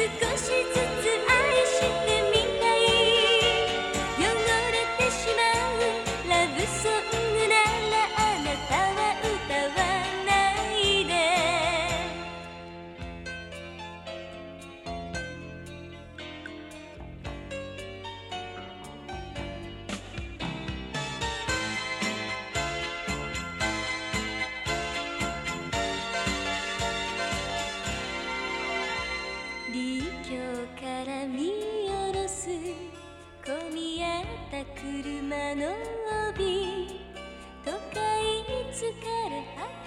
可个世車の帯都会疲れ果て